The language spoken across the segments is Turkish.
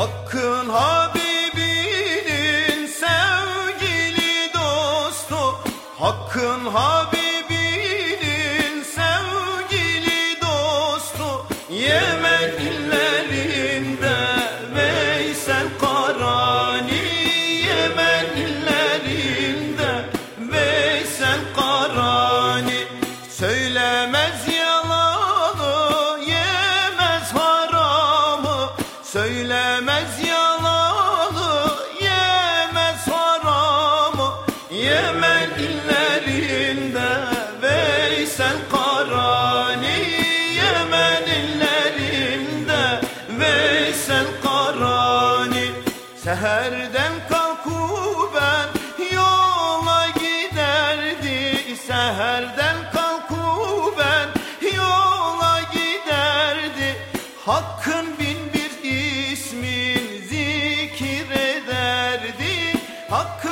Hakkın Habibinin sevgili dostu. Hakkın Habibinin illerinde Veysel Karani Yemen illerinde Veysel Karani. Seherden kalkup ben yola giderdi Seherden kalkup ben yola giderdi. Hakkın bin bir ismin zikir ederdi Hakkın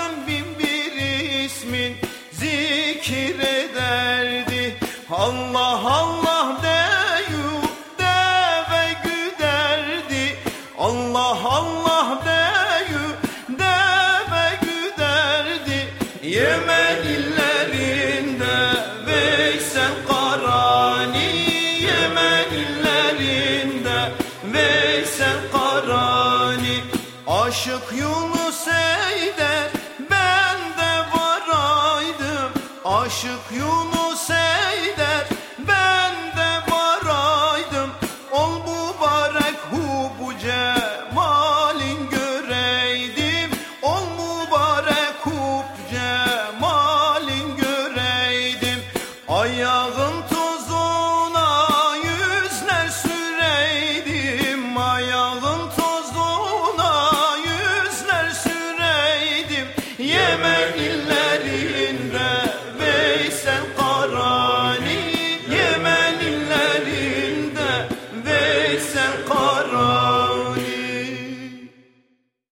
ismin zikir ederdi Allah Allah deyu deve güderdi. Allah Allah deyu deve güderdi. Yemen illerinde Veysel Karani. Yemen illerinde Veysel Karani. Aşık Yunus eyder Aşık Yunus eyder ben de varaydım. Ol mübarek hu bu cemalin göreydim. Ol mübarek hu cemalin göreydim. Ayağım